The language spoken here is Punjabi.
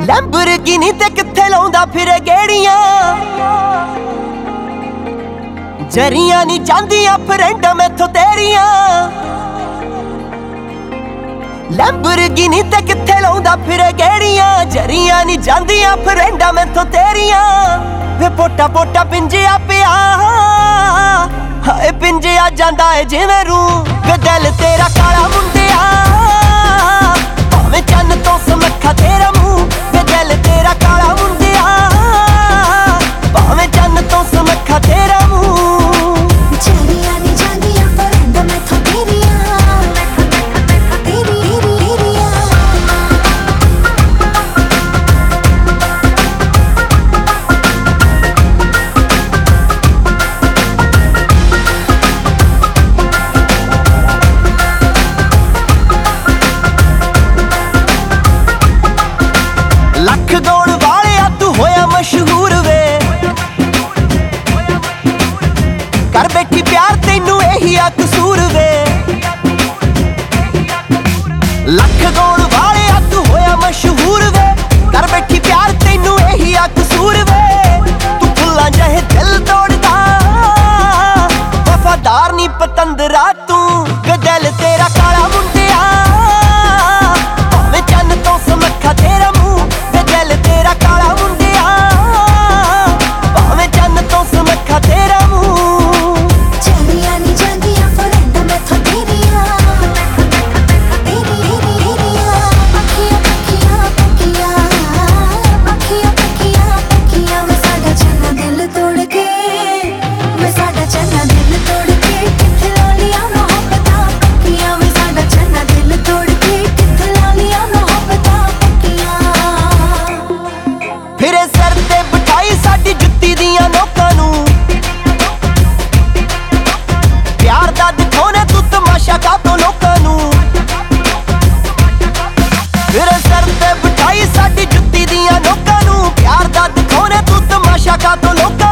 ਲੈਂਬਰਗਿਨੀ ਤੇ ਕਿੱਥੇ ਲਾਉਂਦਾ ਫਿਰ ਗੇੜੀਆਂ? ਜਰੀਆਂ ਨਹੀਂ ਜਾਂਦੀਆਂ ਫਰੈਂਡਾਂ ਮੈਥੋਂ ਤੇਰੀਆਂ। ਲੈਂਬਰਗਿਨੀ ਤੇ ਕਿੱਥੇ ਲਾਉਂਦਾ ਫਿਰ ਗੇੜੀਆਂ? ਜਰੀਆਂ ਨਹੀਂ ਜਾਂਦੀਆਂ ਫਰੈਂਡਾਂ ਮੈਥੋਂ ਤੇਰੀਆਂ। ਵੇ ਪੋਟਾ ਪੋਟਾ ਪਿੰਜਿਆ ਪਿਆ। ਹਾਏ ਜਾਂਦਾ ਏ ਜਿਵੇਂ ਰੂ ਦਿਲ ਤੇਰਾ ਕਾਲਾ ਮੁੰਡਿਆ। ਕਾਤੋਂ ਲੋਕਾਂ ਨੂੰ। ਬਿਠਾਈ ਸਾਡੀ ਜੁੱਤੀ ਦੀਆਂ ਲੋਕਾਂ ਨੂੰ। ਪਿਆਰ ਦਾ ਦਿਖਾਉਣੇ ਤੂੰ ਤਮਾਸ਼ਾ ਕਾਤੋਂ ਲੋਕਾਂ